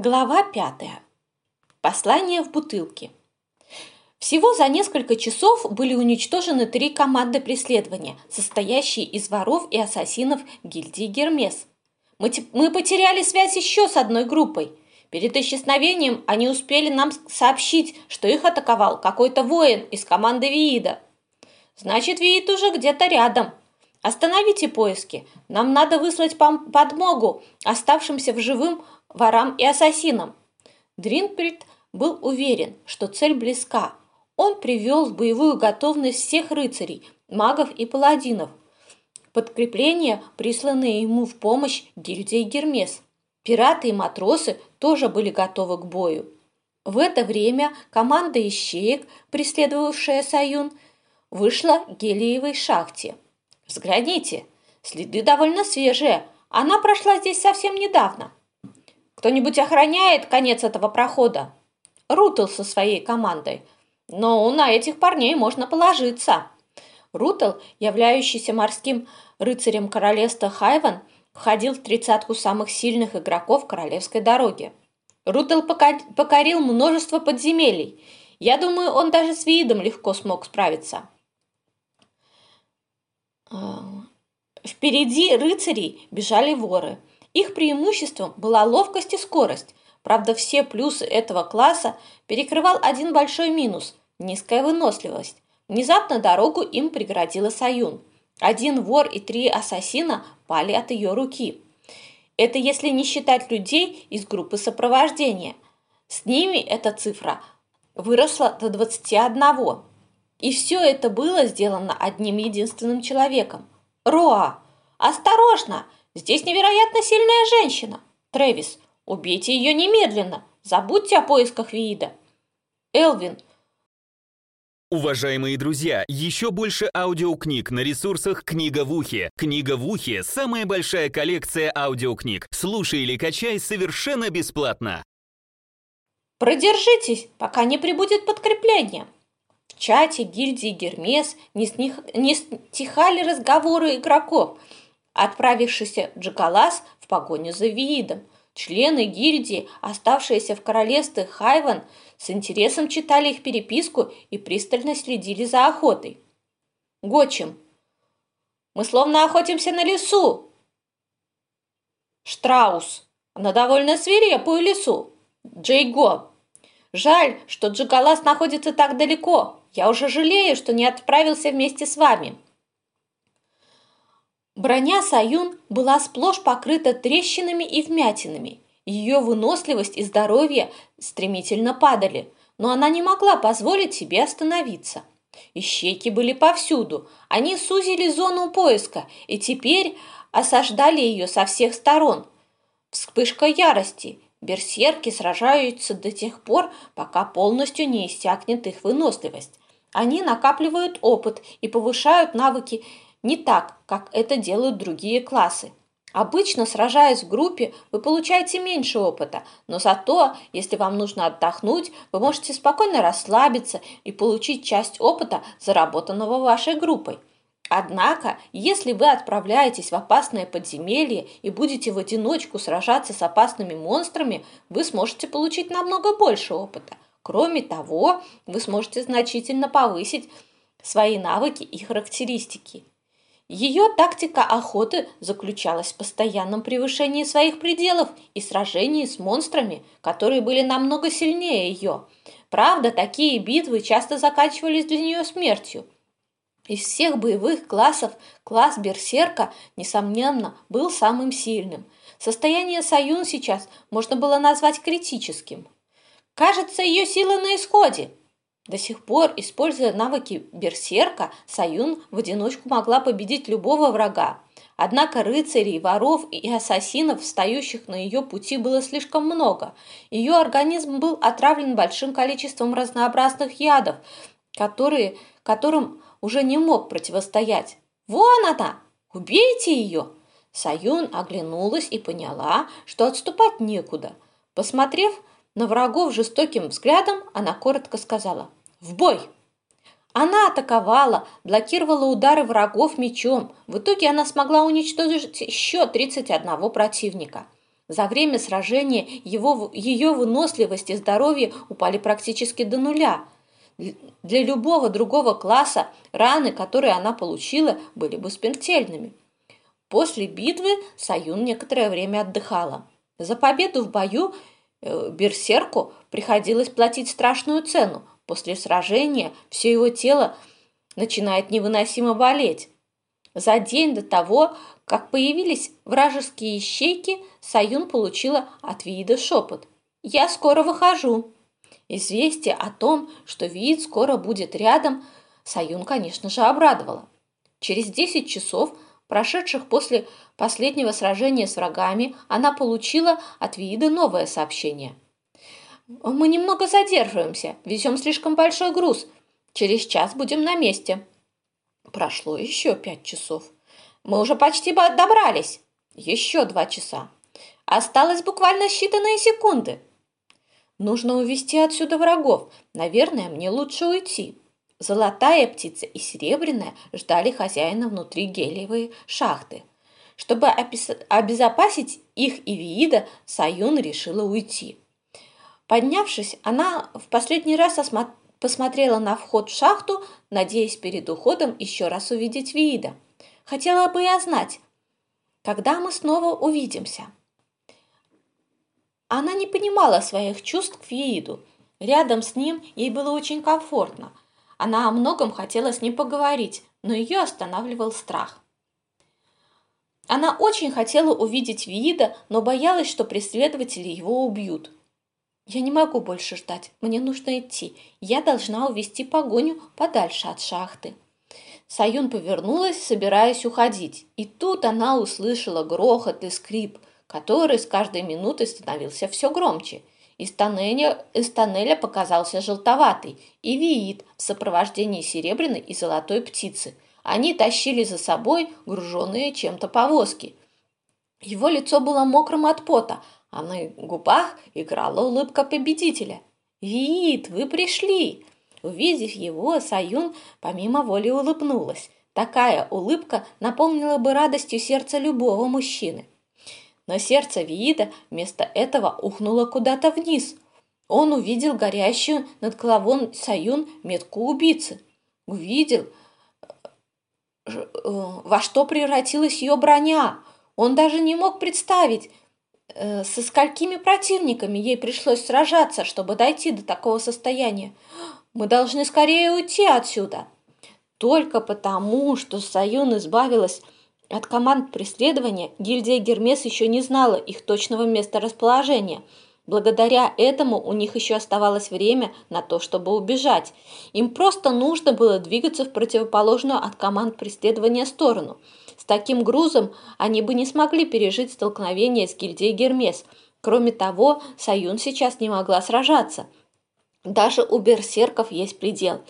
Глава пятая. Послание в бутылке. Всего за несколько часов были уничтожены три команды преследования, состоящие из воров и ассасинов гильдии Гермес. Мы, мы потеряли связь еще с одной группой. Перед исчезновением они успели нам сообщить, что их атаковал какой-то воин из команды Виида. Значит, Виид уже где-то рядом. Остановите поиски. Нам надо выслать подмогу оставшимся в живым ворам и ассасинам. Дринприт был уверен, что цель близка. Он привел в боевую готовность всех рыцарей, магов и паладинов. Подкрепления, присланные ему в помощь гильдии Гермес. Пираты и матросы тоже были готовы к бою. В это время команда ищеек, преследовавшая Саюн, вышла к Гелиевой шахте. Взгляните, следы довольно свежие. Она прошла здесь совсем недавно. Кто-нибудь охраняет конец этого прохода? Рутл со своей командой. Но на этих парней можно положиться. Рутл, являющийся морским рыцарем королевства Хайван, входил в тридцатку самых сильных игроков королевской дороги. Рутл покорил множество подземелий. Я думаю, он даже с видом легко смог справиться. А, впереди рыцарей бежали воры. Их преимуществом была ловкость и скорость. Правда, все плюсы этого класса перекрывал один большой минус – низкая выносливость. Внезапно дорогу им преградила Саюн. Один вор и три ассасина пали от ее руки. Это если не считать людей из группы сопровождения. С ними эта цифра выросла до 21. И все это было сделано одним единственным человеком – Роа. «Осторожно! Здесь невероятно сильная женщина. Трэвис, убейте ее немедленно. Забудьте о поисках Виида. Элвин. Уважаемые друзья, еще больше аудиокниг на ресурсах «Книга в ухе». «Книга в ухе» — самая большая коллекция аудиокниг. Слушай или качай совершенно бесплатно. Продержитесь, пока не прибудет подкрепление. В чате гильдии Гермес не, сних... не стихали разговоры игроков – отправившийся Джакалас в погоню за Виидом. Члены гильдии, оставшиеся в королевстве Хайван, с интересом читали их переписку и пристально следили за охотой. Гочим. Мы словно охотимся на лесу. Штраус. На довольно свирепую лесу. Джейго. Жаль, что Джигалас находится так далеко. Я уже жалею, что не отправился вместе с вами. Броня Саюн была сплошь покрыта трещинами и вмятинами. Ее выносливость и здоровье стремительно падали, но она не могла позволить себе остановиться. Ищейки были повсюду, они сузили зону поиска и теперь осаждали ее со всех сторон. Вспышка ярости. Берсерки сражаются до тех пор, пока полностью не иссякнет их выносливость. Они накапливают опыт и повышают навыки не так, как это делают другие классы. Обычно, сражаясь в группе, вы получаете меньше опыта, но зато, если вам нужно отдохнуть, вы можете спокойно расслабиться и получить часть опыта, заработанного вашей группой. Однако, если вы отправляетесь в опасное подземелье и будете в одиночку сражаться с опасными монстрами, вы сможете получить намного больше опыта. Кроме того, вы сможете значительно повысить свои навыки и характеристики. Ее тактика охоты заключалась в постоянном превышении своих пределов и сражении с монстрами, которые были намного сильнее ее. Правда, такие битвы часто заканчивались для нее смертью. Из всех боевых классов класс Берсерка, несомненно, был самым сильным. Состояние Саюн сейчас можно было назвать критическим. Кажется, ее сила на исходе, до сих пор, используя навыки берсерка, Саюн в одиночку могла победить любого врага. Однако рыцарей, воров и ассасинов, встающих на ее пути, было слишком много. Ее организм был отравлен большим количеством разнообразных ядов, которые, которым уже не мог противостоять. «Вон она! Убейте ее!» Саюн оглянулась и поняла, что отступать некуда. Посмотрев на врагов жестоким взглядом, она коротко сказала в бой! Она атаковала, блокировала удары врагов мечом. В итоге она смогла уничтожить еще 31 противника. За время сражения его, ее выносливость и здоровье упали практически до нуля. Для любого другого класса раны, которые она получила, были бы смертельными. После битвы Саюн некоторое время отдыхала. За победу в бою э, Берсерку приходилось платить страшную цену. После сражения все его тело начинает невыносимо болеть. За день до того, как появились вражеские ищейки, Саюн получила от Вида шепот. «Я скоро выхожу». Известие о том, что Вид скоро будет рядом, Саюн, конечно же, обрадовала. Через 10 часов – прошедших после последнего сражения с врагами, она получила от Виида новое сообщение. «Мы немного задерживаемся, везем слишком большой груз. Через час будем на месте». Прошло еще пять часов. «Мы уже почти добрались. Еще два часа. Осталось буквально считанные секунды. Нужно увести отсюда врагов. Наверное, мне лучше уйти». Золотая птица и серебряная ждали хозяина внутри гелиевой шахты. Чтобы обезопасить их и Виида, Саюн решила уйти. Поднявшись, она в последний раз посмотрела на вход в шахту, надеясь перед уходом еще раз увидеть Виида. Хотела бы я знать, когда мы снова увидимся. Она не понимала своих чувств к Вииду. Рядом с ним ей было очень комфортно – она о многом хотела с ним поговорить, но ее останавливал страх. Она очень хотела увидеть Виида, но боялась, что преследователи его убьют. «Я не могу больше ждать, мне нужно идти. Я должна увести погоню подальше от шахты». Саюн повернулась, собираясь уходить, и тут она услышала грохот и скрип, который с каждой минутой становился все громче – из тоннеля, из тоннеля показался желтоватый и Виит в сопровождении серебряной и золотой птицы. Они тащили за собой груженные чем-то повозки. Его лицо было мокрым от пота, а на губах играла улыбка победителя. «Виит, вы пришли!» Увидев его, Саюн помимо воли улыбнулась. Такая улыбка наполнила бы радостью сердце любого мужчины. Но сердце Виида вместо этого ухнуло куда-то вниз. Он увидел горящую над головой Саюн метку убийцы. Увидел, э, во что превратилась ее броня. Он даже не мог представить, э, со сколькими противниками ей пришлось сражаться, чтобы дойти до такого состояния. Мы должны скорее уйти отсюда. Только потому, что Саюн избавилась от команд преследования гильдия Гермес еще не знала их точного места расположения. Благодаря этому у них еще оставалось время на то, чтобы убежать. Им просто нужно было двигаться в противоположную от команд преследования сторону. Таким грузом они бы не смогли пережить столкновение с гильдией Гермес. Кроме того, Саюн сейчас не могла сражаться. Даже у берсерков есть предел,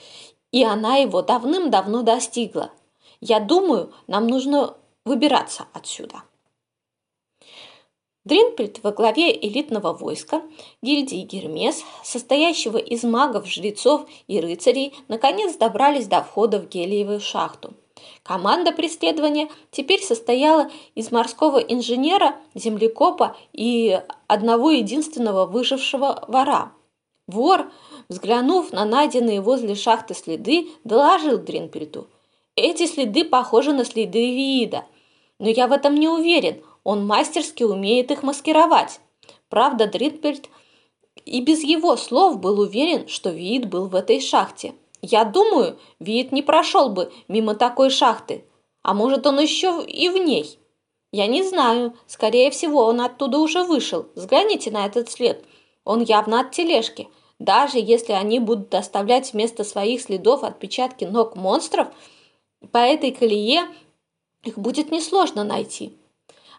и она его давным-давно достигла. Я думаю, нам нужно выбираться отсюда. Дринпельт во главе элитного войска гильдии Гермес, состоящего из магов, жрецов и рыцарей, наконец добрались до входа в гелиевую шахту. Команда преследования теперь состояла из морского инженера, землекопа и одного единственного выжившего вора. Вор, взглянув на найденные возле шахты следы, доложил Дринпельту. «Эти следы похожи на следы Виида – но я в этом не уверен. Он мастерски умеет их маскировать. Правда, Дритбельд и без его слов был уверен, что Виит был в этой шахте. Я думаю, Виит не прошел бы мимо такой шахты. А может, он еще и в ней. Я не знаю. Скорее всего, он оттуда уже вышел. Взгляните на этот след. Он явно от тележки. Даже если они будут доставлять вместо своих следов отпечатки ног монстров, по этой колее их будет несложно найти.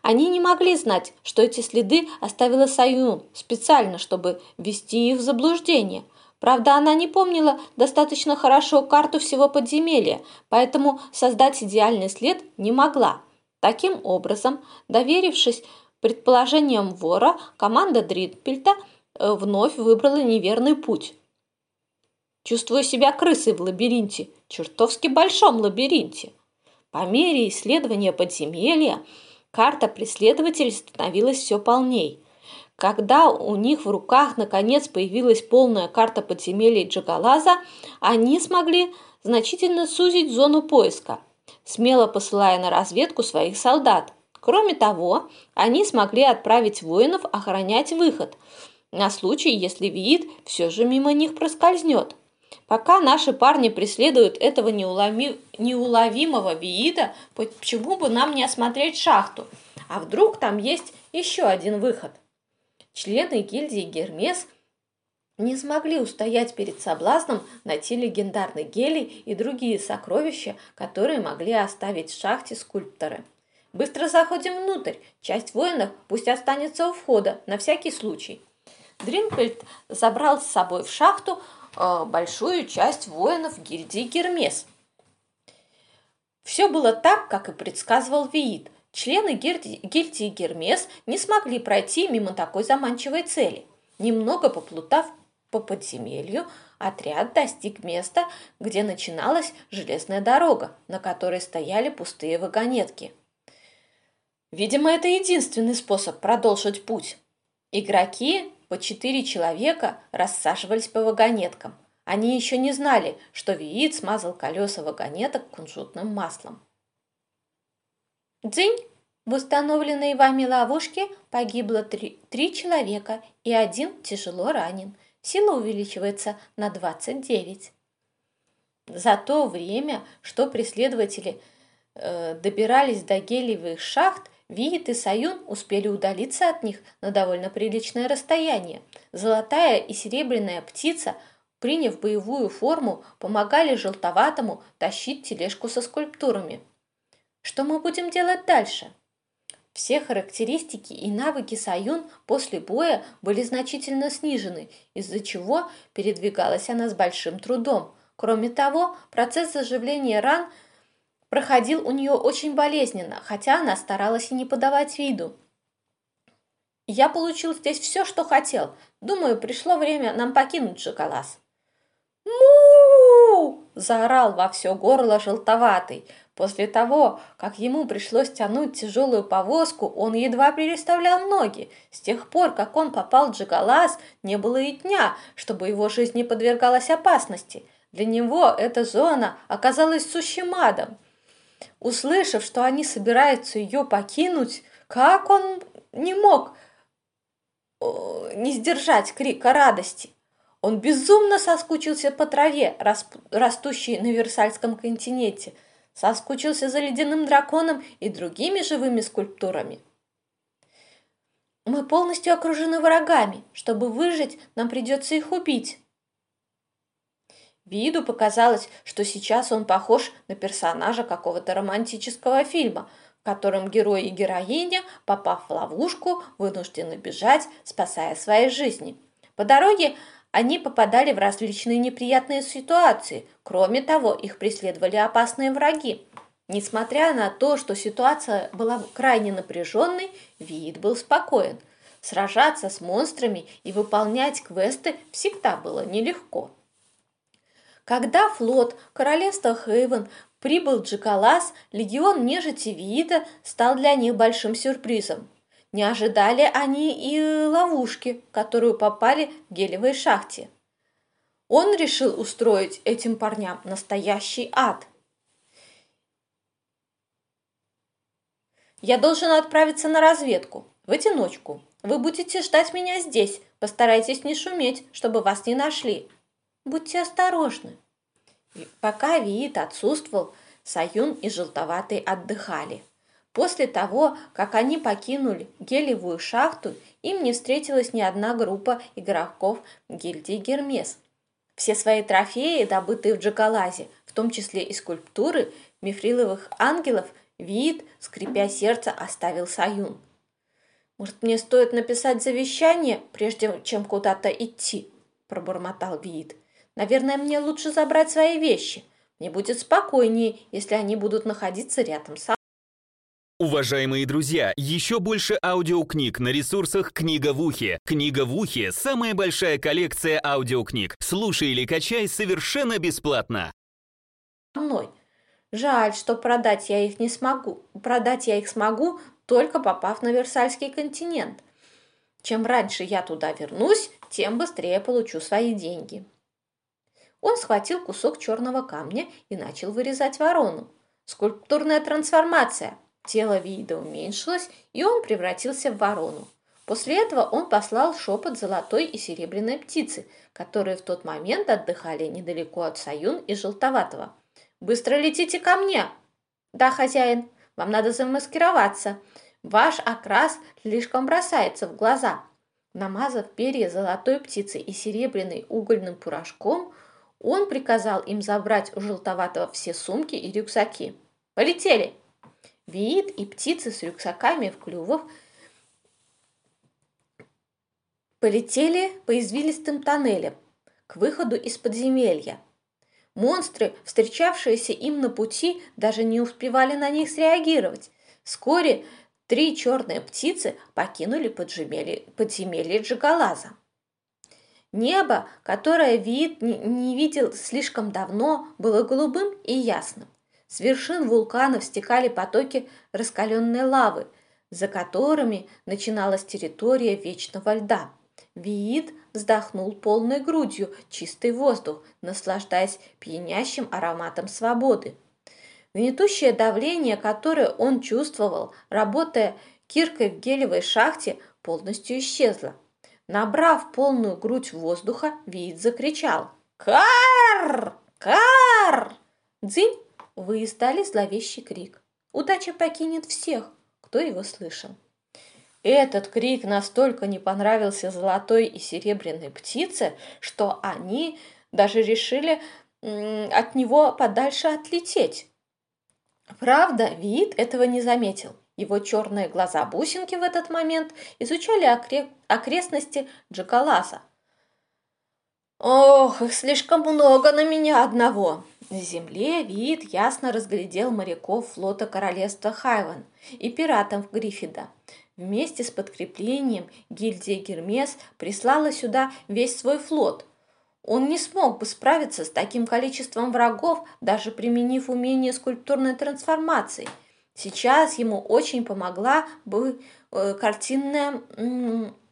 Они не могли знать, что эти следы оставила Саюн специально, чтобы ввести их в заблуждение. Правда, она не помнила достаточно хорошо карту всего подземелья, поэтому создать идеальный след не могла. Таким образом, доверившись предположениям вора, команда Дритпельта э, вновь выбрала неверный путь. Чувствую себя крысой в лабиринте, чертовски большом лабиринте. По мере исследования подземелья Карта преследователей становилась все полней. Когда у них в руках наконец появилась полная карта подземелий Джагалаза, они смогли значительно сузить зону поиска, смело посылая на разведку своих солдат. Кроме того, они смогли отправить воинов охранять выход на случай, если Виит все же мимо них проскользнет. Пока наши парни преследуют этого неулови... неуловимого Виида, почему бы нам не осмотреть шахту? А вдруг там есть еще один выход? Члены гильдии Гермес не смогли устоять перед соблазном найти легендарный гелий и другие сокровища, которые могли оставить в шахте скульпторы. Быстро заходим внутрь. Часть воинов пусть останется у входа, на всякий случай. Дринфельд забрал с собой в шахту э, большую часть воинов гильдии Гермес. Все было так, как и предсказывал Виит. Члены гильдии, Гермес не смогли пройти мимо такой заманчивой цели. Немного поплутав по подземелью, отряд достиг места, где начиналась железная дорога, на которой стояли пустые вагонетки – Видимо, это единственный способ продолжить путь. Игроки по четыре человека рассаживались по вагонеткам. Они еще не знали, что Виит смазал колеса вагонеток кунжутным маслом. Дзынь! В установленной вами ловушке погибло три, три человека и один тяжело ранен. Сила увеличивается на 29. За то время, что преследователи э, добирались до гелиевых шахт, Виит и Саюн успели удалиться от них на довольно приличное расстояние. Золотая и серебряная птица, приняв боевую форму, помогали желтоватому тащить тележку со скульптурами. Что мы будем делать дальше? Все характеристики и навыки Саюн после боя были значительно снижены, из-за чего передвигалась она с большим трудом. Кроме того, процесс заживления ран – проходил у нее очень болезненно, хотя она старалась и не подавать виду. Я получил здесь все, что хотел. Думаю, пришло время нам покинуть Шоколас. му заорал во все горло желтоватый. После того, как ему пришлось тянуть тяжелую повозку, он едва переставлял ноги. С тех пор, как он попал в Джигалас, не было и дня, чтобы его жизнь не подвергалась опасности. Для него эта зона оказалась сущим адом. Услышав, что они собираются ее покинуть, как он не мог не сдержать крика радости. Он безумно соскучился по траве, растущей на Версальском континенте, соскучился за ледяным драконом и другими живыми скульптурами. Мы полностью окружены врагами. Чтобы выжить, нам придется их убить. Виду показалось, что сейчас он похож на персонажа какого-то романтического фильма, в котором герой и героиня, попав в ловушку, вынуждены бежать, спасая свои жизни. По дороге они попадали в различные неприятные ситуации. Кроме того, их преследовали опасные враги. Несмотря на то, что ситуация была крайне напряженной, Вид был спокоен. Сражаться с монстрами и выполнять квесты всегда было нелегко. Когда флот королевства Хейвен прибыл Джекалас, легион нежити Виита стал для них большим сюрпризом. Не ожидали они и ловушки, в которую попали в гелевой шахте. Он решил устроить этим парням настоящий ад. Я должен отправиться на разведку, в одиночку. Вы будете ждать меня здесь. Постарайтесь не шуметь, чтобы вас не нашли. Будьте осторожны. Пока Виит отсутствовал, Саюн и Желтоватый отдыхали. После того, как они покинули гелевую шахту, им не встретилась ни одна группа игроков гильдии Гермес. Все свои трофеи, добытые в Джакалазе, в том числе и скульптуры мифриловых ангелов, Виит, скрипя сердце, оставил Саюн. «Может, мне стоит написать завещание, прежде чем куда-то идти?» – пробормотал Виит. Наверное, мне лучше забрать свои вещи. Мне будет спокойнее, если они будут находиться рядом со Уважаемые друзья, еще больше аудиокниг на ресурсах «Книга в ухе». «Книга в ухе» — самая большая коллекция аудиокниг. Слушай или качай совершенно бесплатно. Мной. Жаль, что продать я их не смогу. Продать я их смогу только попав на Версальский континент. Чем раньше я туда вернусь, тем быстрее получу свои деньги. Он схватил кусок черного камня и начал вырезать ворону. Скульптурная трансформация. Тело вида уменьшилось, и он превратился в ворону. После этого он послал шепот золотой и серебряной птицы, которые в тот момент отдыхали недалеко от Саюн и Желтоватого. «Быстро летите ко мне!» «Да, хозяин, вам надо замаскироваться. Ваш окрас слишком бросается в глаза». Намазав перья золотой птицей и серебряной угольным порошком, он приказал им забрать у Желтоватого все сумки и рюкзаки. «Полетели!» Виит и птицы с рюкзаками в клювах – полетели по извилистым тоннелям к выходу из подземелья. Монстры, встречавшиеся им на пути, даже не успевали на них среагировать. Вскоре три черные птицы покинули подземелье, подземелье Джигалаза. Небо, которое вид не видел слишком давно, было голубым и ясным. С вершин вулканов стекали потоки раскаленной лавы, за которыми начиналась территория вечного льда. Виит вздохнул полной грудью чистый воздух, наслаждаясь пьянящим ароматом свободы. Гнетущее давление, которое он чувствовал, работая киркой в гелевой шахте, полностью исчезло. Набрав полную грудь воздуха, Виит закричал «Кар! Кар!» Дзынь! Вы издали зловещий крик. Удача покинет всех, кто его слышал. Этот крик настолько не понравился золотой и серебряной птице, что они даже решили от него подальше отлететь. Правда, вид этого не заметил. Его черные глаза-бусинки в этот момент изучали окре окрестности Джакаласа. «Ох, их слишком много на меня одного!» На земле вид ясно разглядел моряков флота королевства Хайван и пиратов Гриффида. Вместе с подкреплением гильдия Гермес прислала сюда весь свой флот. Он не смог бы справиться с таким количеством врагов, даже применив умение скульптурной трансформации. Сейчас ему очень помогла бы э, картинная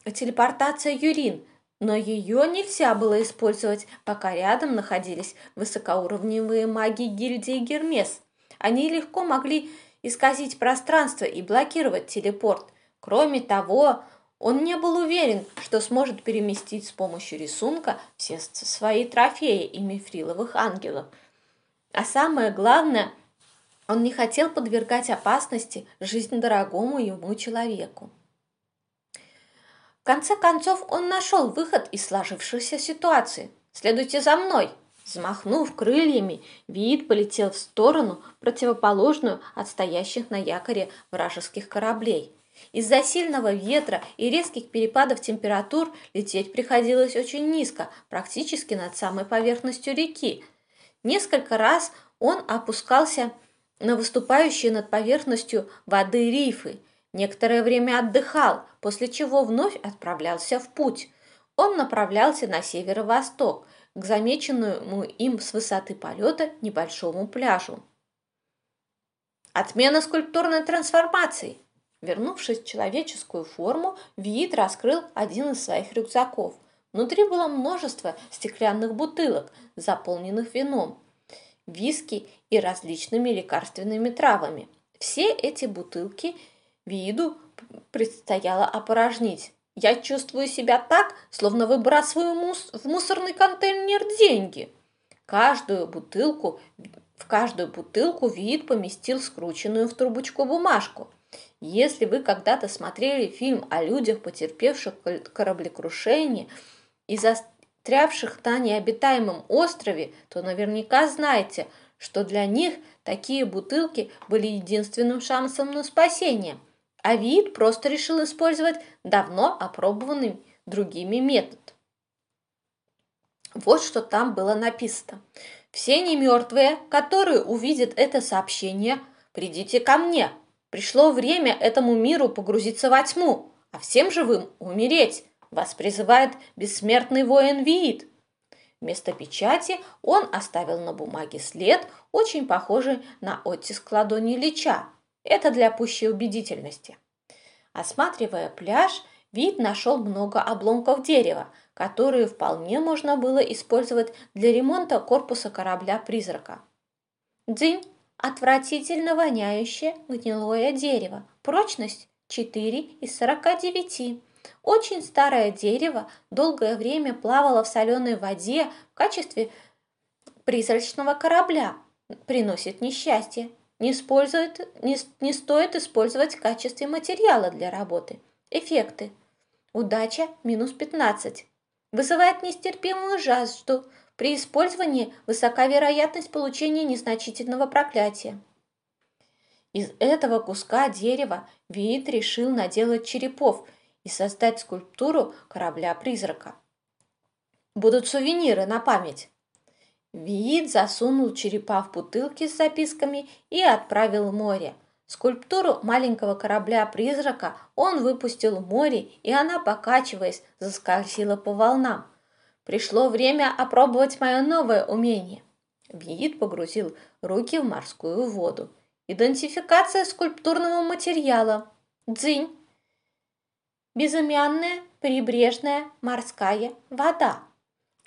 телепортация Юрин, но ее нельзя было использовать, пока рядом находились высокоуровневые маги гильдии Гермес. Они легко могли исказить пространство и блокировать телепорт, Кроме того, он не был уверен, что сможет переместить с помощью рисунка все свои трофеи и мифриловых ангелов. А самое главное, он не хотел подвергать опасности жизнь дорогому ему человеку. Конце концов, он нашел выход из сложившейся ситуации. «Следуйте за мной!» Взмахнув крыльями, Виит полетел в сторону, противоположную от стоящих на якоре вражеских кораблей – из-за сильного ветра и резких перепадов температур лететь приходилось очень низко, практически над самой поверхностью реки. Несколько раз он опускался на выступающие над поверхностью воды рифы. Некоторое время отдыхал, после чего вновь отправлялся в путь. Он направлялся на северо-восток, к замеченному им с высоты полета небольшому пляжу. Отмена скульптурной трансформации – Вернувшись в человеческую форму, Виит раскрыл один из своих рюкзаков. Внутри было множество стеклянных бутылок, заполненных вином, виски и различными лекарственными травами. Все эти бутылки Вииду предстояло опорожнить. Я чувствую себя так, словно выбрасываю мус в мусорный контейнер деньги. Каждую бутылку, в каждую бутылку Виит поместил скрученную в трубочку бумажку – если вы когда-то смотрели фильм о людях, потерпевших кораблекрушение и застрявших на необитаемом острове, то наверняка знаете, что для них такие бутылки были единственным шансом на спасение. А просто решил использовать давно опробованный другими метод. Вот что там было написано. Все немертвые, которые увидят это сообщение, придите ко мне, Пришло время этому миру погрузиться во тьму, а всем живым умереть. Вас призывает бессмертный воин Виит. Вместо печати он оставил на бумаге след, очень похожий на оттиск ладони Лича. Это для пущей убедительности. Осматривая пляж, вид нашел много обломков дерева, которые вполне можно было использовать для ремонта корпуса корабля-призрака. Дзынь – отвратительно воняющее гнилое дерево, прочность 4 из 49. Очень старое дерево долгое время плавало в соленой воде в качестве призрачного корабля, приносит несчастье. Не, использует, не, не стоит использовать в качестве материала для работы. Эффекты. Удача минус 15. Вызывает нестерпимую жажду. При использовании высока вероятность получения незначительного проклятия. Из этого куска дерева Виит решил наделать черепов и создать скульптуру корабля-призрака. Будут сувениры на память. Виит засунул черепа в бутылки с записками и отправил в море. Скульптуру маленького корабля-призрака он выпустил в море, и она, покачиваясь, заскользила по волнам. Пришло время опробовать мое новое умение. Виит погрузил руки в морскую воду. Идентификация скульптурного материала. Дзынь. Безымянная прибрежная морская вода.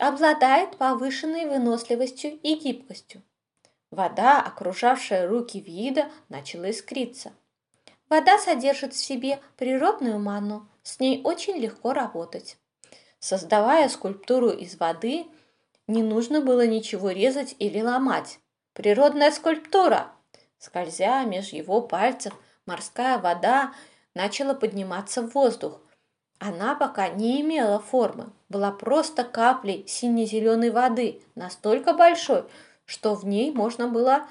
Обладает повышенной выносливостью и гибкостью. Вода, окружавшая руки вида, начала искриться. Вода содержит в себе природную ману, с ней очень легко работать. Создавая скульптуру из воды, не нужно было ничего резать или ломать. Природная скульптура! Скользя меж его пальцев, морская вода начала подниматься в воздух. Она пока не имела формы, была просто каплей сине-зеленой воды, настолько большой, что в ней можно было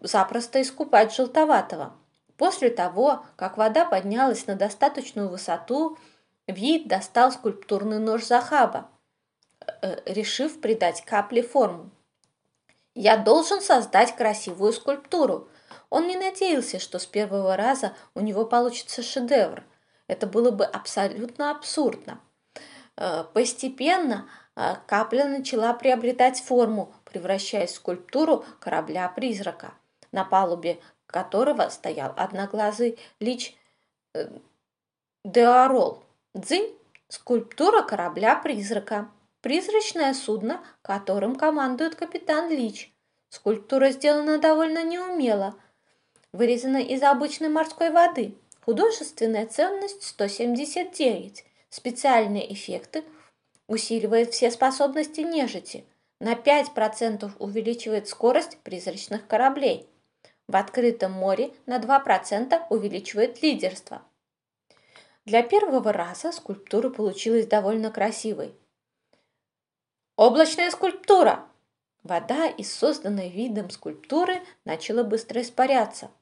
запросто искупать желтоватого. После того, как вода поднялась на достаточную высоту, Вид достал скульптурный нож Захаба, э, решив придать капле форму. «Я должен создать красивую скульптуру», он не надеялся, что с первого раза у него получится шедевр. Это было бы абсолютно абсурдно. Э, постепенно э, капля начала приобретать форму, превращаясь в скульптуру корабля-призрака, на палубе которого стоял одноглазый лич э, Деорол. Дзынь – скульптура корабля-призрака. Призрачное судно, которым командует капитан Лич. Скульптура сделана довольно неумело – вырезана из обычной морской воды. Художественная ценность 179. Специальные эффекты усиливает все способности нежити. На 5% увеличивает скорость призрачных кораблей. В открытом море на 2% увеличивает лидерство. Для первого раза скульптура получилась довольно красивой. Облачная скульптура! Вода из созданной видом скульптуры начала быстро испаряться –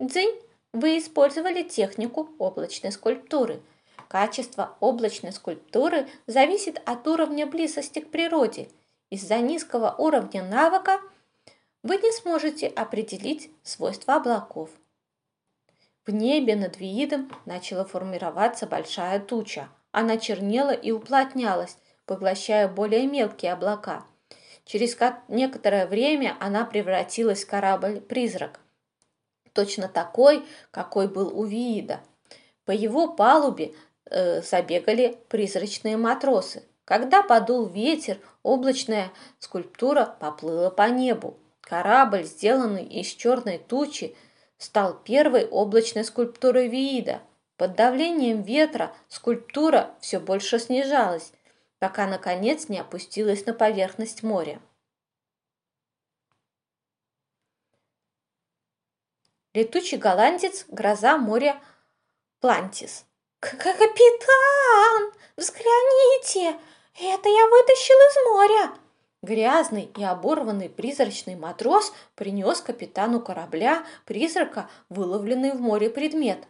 Дзынь, вы использовали технику облачной скульптуры. Качество облачной скульптуры зависит от уровня близости к природе. Из-за низкого уровня навыка вы не сможете определить свойства облаков. В небе над Виидом начала формироваться большая туча. Она чернела и уплотнялась, поглощая более мелкие облака. Через некоторое время она превратилась в корабль-призрак – точно такой, какой был у Виида. По его палубе э, забегали призрачные матросы. Когда подул ветер, облачная скульптура поплыла по небу. Корабль, сделанный из черной тучи, стал первой облачной скульптурой Виида. Под давлением ветра скульптура все больше снижалась, пока наконец не опустилась на поверхность моря. Летучий голландец, гроза моря Плантис. «Капитан, взгляните! Это я вытащил из моря!» Грязный и оборванный призрачный матрос принес капитану корабля призрака выловленный в море предмет.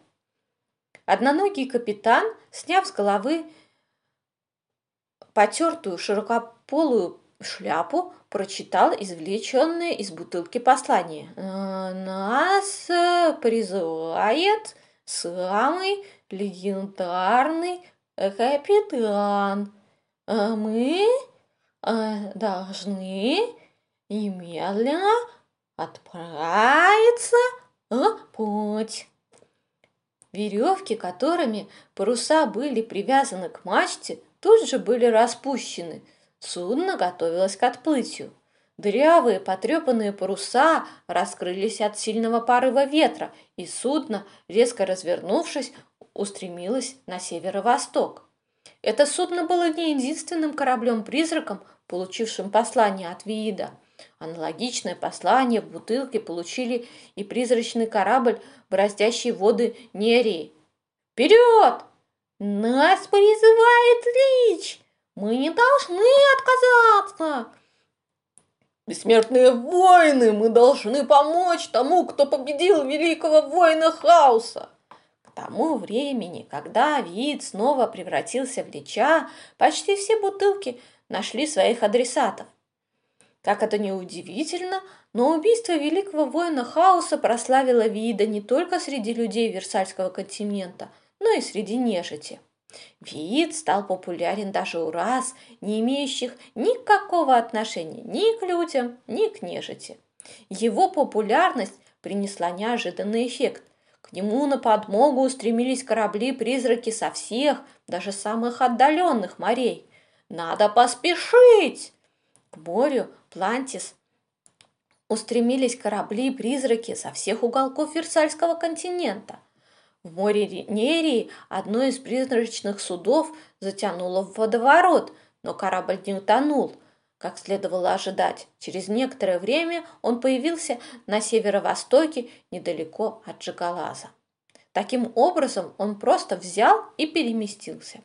Одноногий капитан, сняв с головы потертую широкополую шляпу, прочитал извлеченное из бутылки послание. «Э, «Нас э, призывает самый легендарный капитан. Э, мы должны немедленно отправиться в путь». Веревки, которыми паруса были привязаны к мачте, тут же были распущены. Судно готовилось к отплытию. Дырявые потрепанные паруса раскрылись от сильного порыва ветра, и судно, резко развернувшись, устремилось на северо-восток. Это судно было не единственным кораблем-призраком, получившим послание от Виида. Аналогичное послание в бутылке получили и призрачный корабль, бороздящий воды Нерии. «Вперед! Нас призывает Лич! Мы не должны отказаться!» «Бессмертные воины! Мы должны помочь тому, кто победил великого воина хаоса!» тому времени, когда вид снова превратился в лича, почти все бутылки нашли своих адресатов. Как это ни удивительно, но убийство великого воина хаоса прославило Вида не только среди людей Версальского континента, но и среди нежити. Вид стал популярен даже у рас, не имеющих никакого отношения ни к людям, ни к нежити. Его популярность принесла неожиданный эффект. К нему на подмогу устремились корабли-призраки со всех, даже самых отдаленных морей. «Надо поспешить!» К морю Плантис устремились корабли-призраки со всех уголков Версальского континента. В море Нерии одно из призрачных судов затянуло в водоворот, но корабль не утонул – как следовало ожидать, через некоторое время он появился на северо-востоке недалеко от Джигалаза. Таким образом, он просто взял и переместился.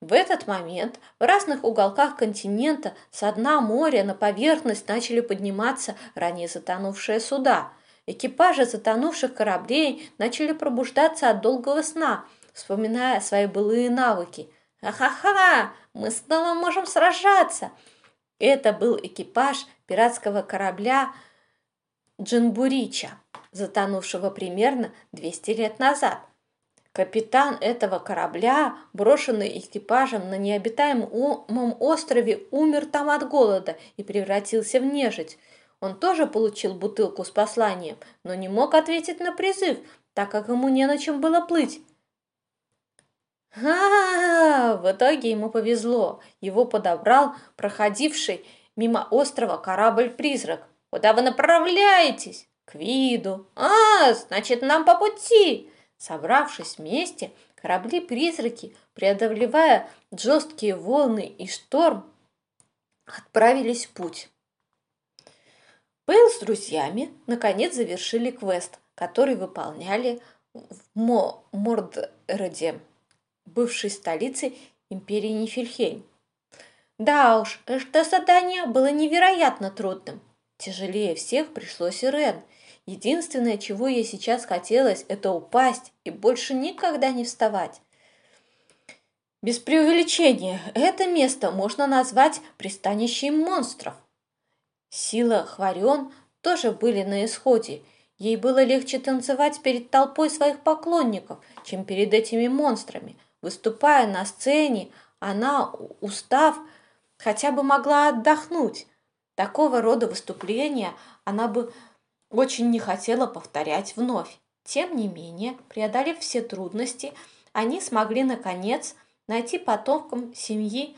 В этот момент в разных уголках континента со дна моря на поверхность начали подниматься ранее затонувшие суда. Экипажи затонувших кораблей начали пробуждаться от долгого сна, вспоминая свои былые навыки. «Ха-ха-ха! Мы снова можем сражаться!» Это был экипаж пиратского корабля Джинбурича, затонувшего примерно 200 лет назад. Капитан этого корабля, брошенный экипажем на необитаемом острове, умер там от голода и превратился в нежить. Он тоже получил бутылку с посланием, но не мог ответить на призыв, так как ему не на чем было плыть. А, в итоге ему повезло. Его подобрал проходивший мимо острова корабль-призрак. Куда вы направляетесь? К виду. А, значит, нам по пути. Собравшись вместе, корабли-призраки, преодолевая жесткие волны и шторм, отправились в путь. Пейл с друзьями наконец завершили квест, который выполняли в Мо Мордроде бывшей столицы империи Нифельхейм. Да уж, это задание было невероятно трудным. Тяжелее всех пришлось Ирен. Единственное, чего ей сейчас хотелось, это упасть и больше никогда не вставать. Без преувеличения, это место можно назвать пристанищем монстров. Сила Хварен тоже были на исходе. Ей было легче танцевать перед толпой своих поклонников, чем перед этими монстрами – Выступая на сцене, она, устав, хотя бы могла отдохнуть. Такого рода выступления она бы очень не хотела повторять вновь. Тем не менее, преодолев все трудности, они смогли, наконец, найти потомкам семьи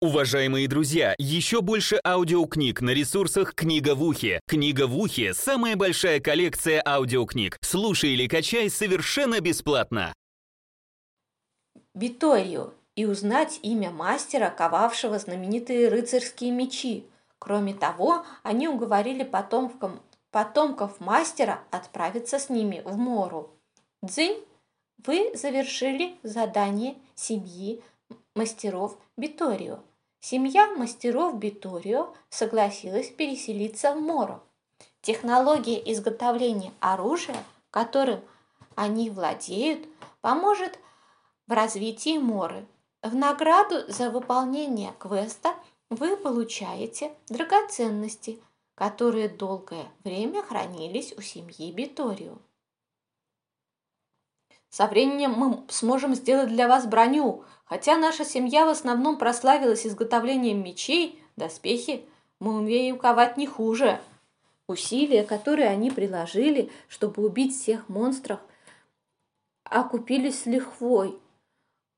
Уважаемые друзья, еще больше аудиокниг на ресурсах «Книга в ухе». «Книга в ухе» — самая большая коллекция аудиокниг. Слушай или качай совершенно бесплатно. Виторию и узнать имя мастера, ковавшего знаменитые рыцарские мечи. Кроме того, они уговорили потомкам, потомков мастера отправиться с ними в Мору. Дзынь, вы завершили задание семьи мастеров Биторио. Семья мастеров Биторио согласилась переселиться в Мору. Технология изготовления оружия, которым они владеют, поможет в развитии Моры. В награду за выполнение квеста вы получаете драгоценности, которые долгое время хранились у семьи Биторио. Со временем мы сможем сделать для вас броню. Хотя наша семья в основном прославилась изготовлением мечей, доспехи мы умеем ковать не хуже. Усилия, которые они приложили, чтобы убить всех монстров, окупились с лихвой.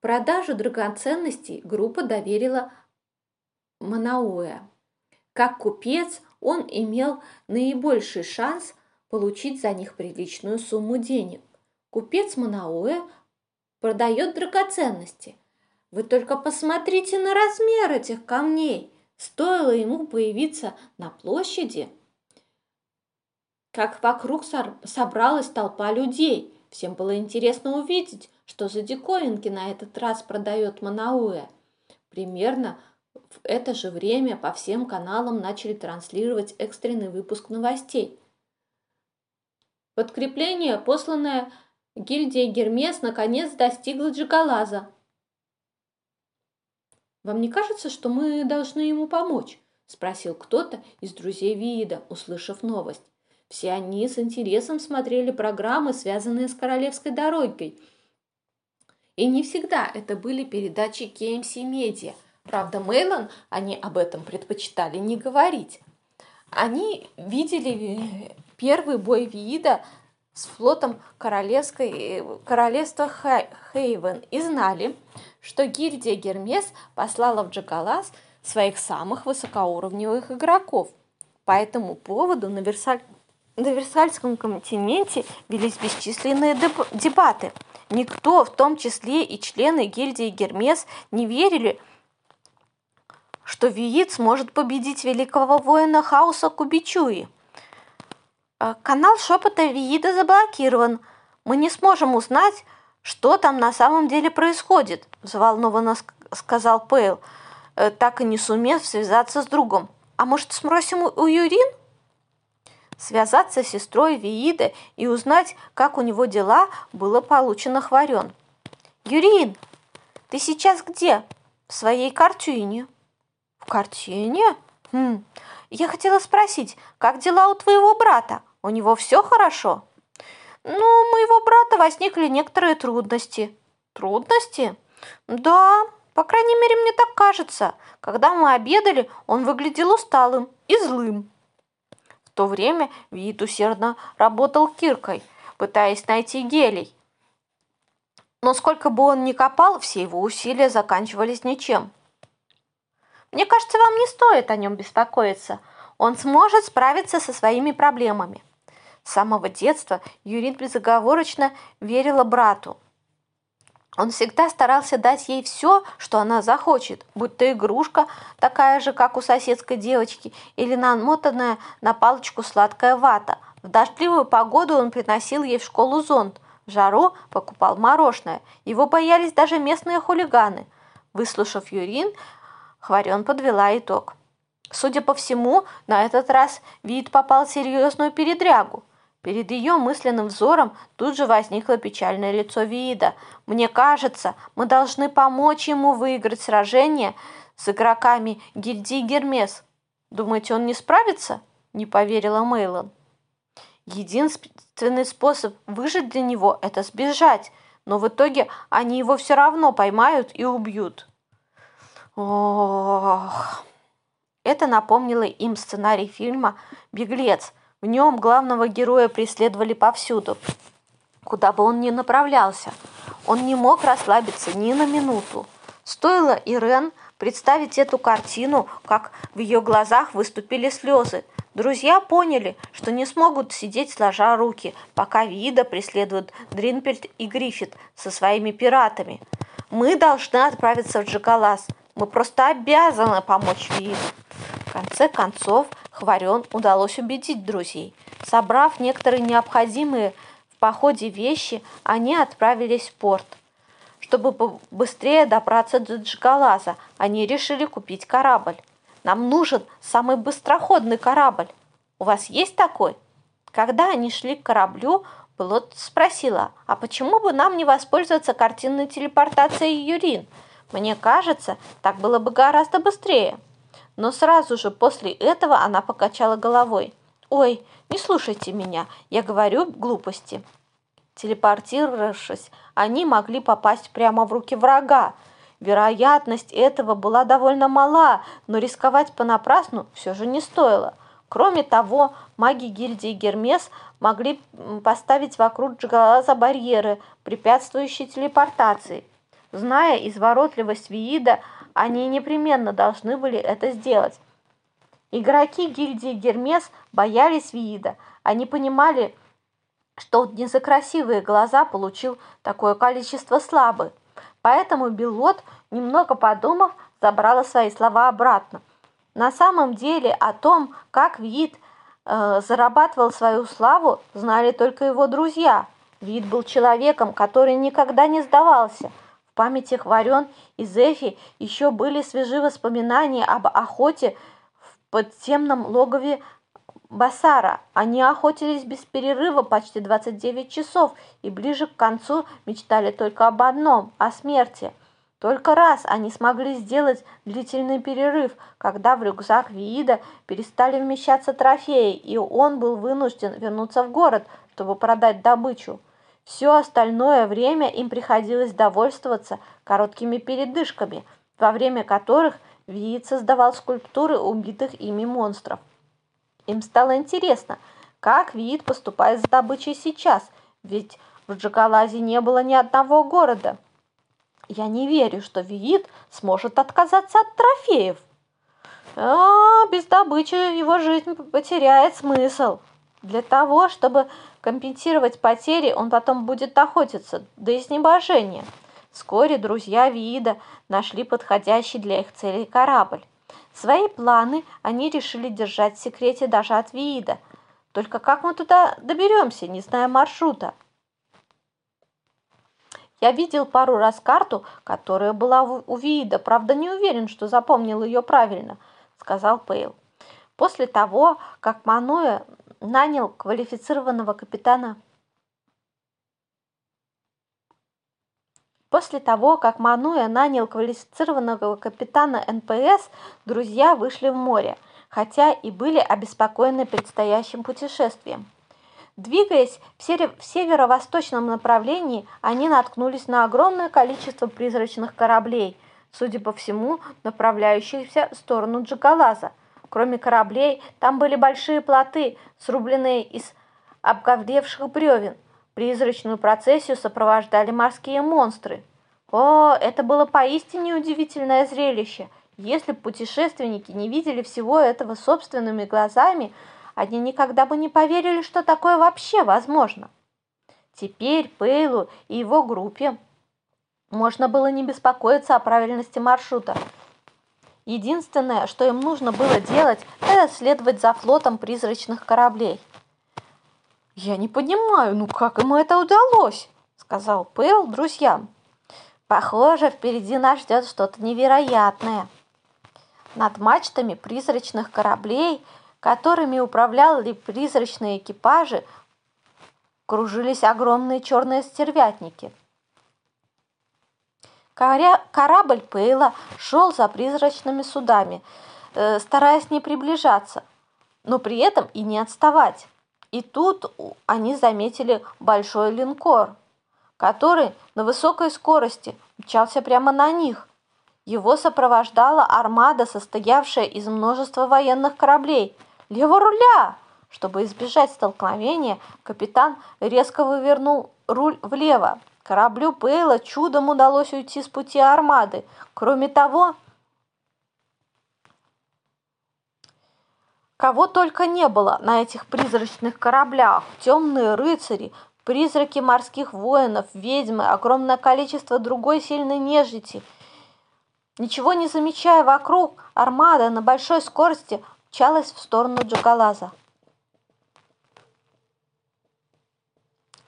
Продажу драгоценностей группа доверила Манауэ. Как купец он имел наибольший шанс получить за них приличную сумму денег. Купец Манауэ продает драгоценности. Вы только посмотрите на размер этих камней. Стоило ему появиться на площади, как вокруг собралась толпа людей. Всем было интересно увидеть, что за диковинки на этот раз продает Манауэ. Примерно в это же время по всем каналам начали транслировать экстренный выпуск новостей. Подкрепление, посланное гильдией Гермес, наконец достигло Джигалаза. «Вам не кажется, что мы должны ему помочь?» – спросил кто-то из друзей Виида, услышав новость. Все они с интересом смотрели программы, связанные с Королевской дорогой. И не всегда это были передачи KMC Media – Правда, Мейлон, они об этом предпочитали не говорить. Они видели первый бой Виида с флотом королевской, королевства Хейвен и знали, что гильдия Гермес послала в Джагалас своих самых высокоуровневых игроков. По этому поводу на, Версаль... на Версальском континенте велись бесчисленные дебаты. Никто, в том числе и члены гильдии Гермес, не верили, что Виит сможет победить великого воина хаоса Кубичуи. Э, канал шепота Виида заблокирован. Мы не сможем узнать, что там на самом деле происходит, взволнованно сказал Пейл, э, так и не сумев связаться с другом. А может, спросим у Юрин? Связаться с сестрой Виида и узнать, как у него дела, было получено хварен. «Юрин, ты сейчас где?» «В своей картине». В картине? Хм. Я хотела спросить, как дела у твоего брата? У него все хорошо? Ну, у моего брата возникли некоторые трудности. Трудности? Да, по крайней мере, мне так кажется. Когда мы обедали, он выглядел усталым и злым. В то время Вит усердно работал киркой, пытаясь найти гелий. Но сколько бы он ни копал, все его усилия заканчивались ничем. Мне кажется, вам не стоит о нем беспокоиться. Он сможет справиться со своими проблемами. С самого детства Юрин безоговорочно верила брату. Он всегда старался дать ей все, что она захочет, будь то игрушка, такая же, как у соседской девочки, или намотанная на палочку сладкая вата. В дождливую погоду он приносил ей в школу зонт, в жару покупал мороженое. Его боялись даже местные хулиганы. Выслушав Юрин, Хварен подвела итог. Судя по всему, на этот раз вид попал в серьезную передрягу. Перед ее мысленным взором тут же возникло печальное лицо Вида. «Мне кажется, мы должны помочь ему выиграть сражение с игроками гильдии Гермес. Думаете, он не справится?» – не поверила Мейлон. Единственный способ выжить для него – это сбежать, но в итоге они его все равно поймают и убьют. Ох. Это напомнило им сценарий фильма «Беглец». В нем главного героя преследовали повсюду, куда бы он ни направлялся. Он не мог расслабиться ни на минуту. Стоило Ирен представить эту картину, как в ее глазах выступили слезы. Друзья поняли, что не смогут сидеть сложа руки, пока Вида преследуют Дринпельд и Гриффит со своими пиратами. Мы должны отправиться в Джакалас, мы просто обязаны помочь Виину. В конце концов, Хварен удалось убедить друзей. Собрав некоторые необходимые в походе вещи, они отправились в порт. Чтобы быстрее добраться до Джигалаза, они решили купить корабль. Нам нужен самый быстроходный корабль. У вас есть такой? Когда они шли к кораблю, Плот спросила, а почему бы нам не воспользоваться картинной телепортацией Юрин – мне кажется, так было бы гораздо быстрее. Но сразу же после этого она покачала головой. «Ой, не слушайте меня, я говорю глупости». Телепортировавшись, они могли попасть прямо в руки врага. Вероятность этого была довольно мала, но рисковать понапрасну все же не стоило. Кроме того, маги гильдии Гермес могли поставить вокруг Джигалаза барьеры, препятствующие телепортации. Зная изворотливость Виида, они непременно должны были это сделать. Игроки гильдии Гермес боялись Виида. Они понимали, что не за красивые глаза получил такое количество слабы. Поэтому Белот, немного подумав, забрала свои слова обратно. На самом деле о том, как Вид э, зарабатывал свою славу, знали только его друзья. Вид был человеком, который никогда не сдавался. Памяти Хварен и Зефи еще были свежи воспоминания об охоте в подземном логове Басара. Они охотились без перерыва почти 29 часов и ближе к концу мечтали только об одном – о смерти. Только раз они смогли сделать длительный перерыв, когда в рюкзак Виида перестали вмещаться трофеи, и он был вынужден вернуться в город, чтобы продать добычу. Все остальное время им приходилось довольствоваться короткими передышками, во время которых Виид создавал скульптуры убитых ими монстров. Им стало интересно, как Виит поступает с добычей сейчас, ведь в Джагалазе не было ни одного города. Я не верю, что Виит сможет отказаться от трофеев. А, без добычи его жизнь потеряет смысл. Для того, чтобы компенсировать потери, он потом будет охотиться до изнеможения. Вскоре друзья Виида нашли подходящий для их целей корабль. Свои планы они решили держать в секрете даже от Виида. Только как мы туда доберемся, не зная маршрута? Я видел пару раз карту, которая была у Виида, правда не уверен, что запомнил ее правильно, сказал Пейл. После того, как Мануэ нанял квалифицированного капитана После того, как Мануя нанял квалифицированного капитана НПС, друзья вышли в море, хотя и были обеспокоены предстоящим путешествием. Двигаясь в северо-восточном направлении, они наткнулись на огромное количество призрачных кораблей, судя по всему, направляющихся в сторону Джагалаза. Кроме кораблей, там были большие плоты, срубленные из обговдевших бревен, Призрачную процессию сопровождали морские монстры. О, это было поистине удивительное зрелище. Если бы путешественники не видели всего этого собственными глазами, они никогда бы не поверили, что такое вообще возможно. Теперь Пейлу и его группе можно было не беспокоиться о правильности маршрута. Единственное, что им нужно было делать, это следовать за флотом призрачных кораблей – «Я не понимаю, ну как ему это удалось?» — сказал Пэл друзьям. «Похоже, впереди нас ждет что-то невероятное». Над мачтами призрачных кораблей, которыми управляли призрачные экипажи, кружились огромные черные стервятники. Корабль Пейла шел за призрачными судами, э, стараясь не приближаться, но при этом и не отставать. И тут они заметили большой линкор, который на высокой скорости мчался прямо на них. Его сопровождала армада, состоявшая из множества военных кораблей. «Лево руля!» Чтобы избежать столкновения, капитан резко вывернул руль влево. Кораблю Пейла чудом удалось уйти с пути армады. Кроме того, Кого только не было на этих призрачных кораблях. Темные рыцари, призраки морских воинов, ведьмы, огромное количество другой сильной нежити. Ничего не замечая вокруг, армада на большой скорости мчалась в сторону Джагалаза.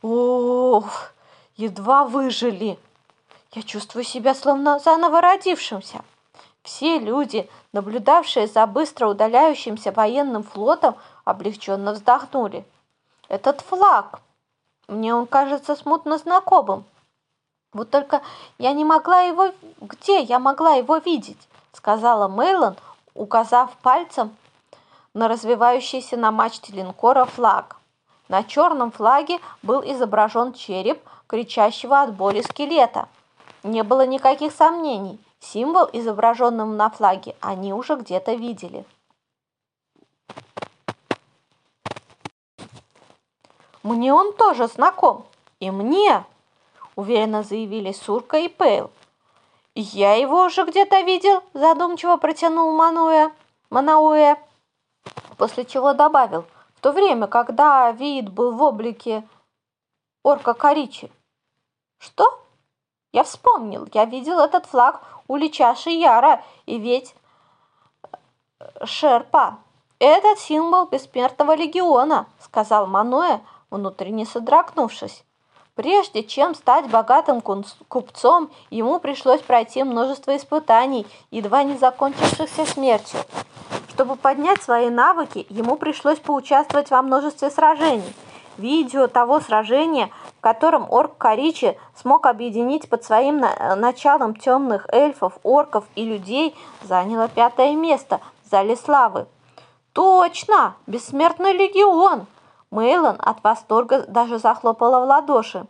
Ох, едва выжили. Я чувствую себя словно заново родившимся. Все люди, наблюдавшие за быстро удаляющимся военным флотом, облегченно вздохнули. Этот флаг, мне он кажется смутно знакомым. Вот только я не могла его... Где я могла его видеть? Сказала Мейлон, указав пальцем на развивающийся на мачте линкора флаг. На черном флаге был изображен череп кричащего от боли скелета. Не было никаких сомнений. Символ, изображенный на флаге, они уже где-то видели. Мне он тоже знаком. И мне, уверенно заявили Сурка и Пейл. Я его уже где-то видел, задумчиво протянул Мануэ. Манауэ. После чего добавил, в то время, когда вид был в облике орка Коричи. Что? Я вспомнил, я видел этот флаг у Личаши Яра, и ведь Шерпа. Этот символ бессмертного легиона, сказал Маноэ, внутренне содрогнувшись. Прежде чем стать богатым купцом, ему пришлось пройти множество испытаний, едва не закончившихся смертью. Чтобы поднять свои навыки, ему пришлось поучаствовать во множестве сражений. Видео того сражения, котором орк Коричи смог объединить под своим началом темных эльфов, орков и людей, заняло пятое место в Зале Славы. «Точно! Бессмертный легион!» Мейлон от восторга даже захлопала в ладоши.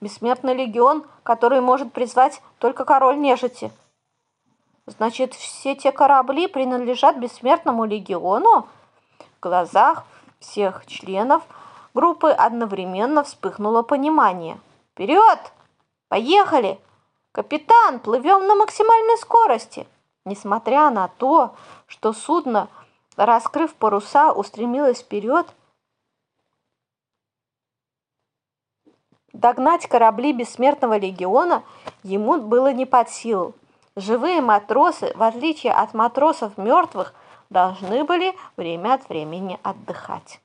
Бессмертный легион, который может призвать только король нежити. Значит, все те корабли принадлежат бессмертному легиону? В глазах всех членов группы одновременно вспыхнуло понимание. Вперед! Поехали! Капитан, плывем на максимальной скорости! Несмотря на то, что судно – раскрыв паруса, устремилась вперед. Догнать корабли бессмертного легиона ему было не под силу. Живые матросы, в отличие от матросов мертвых, должны были время от времени отдыхать.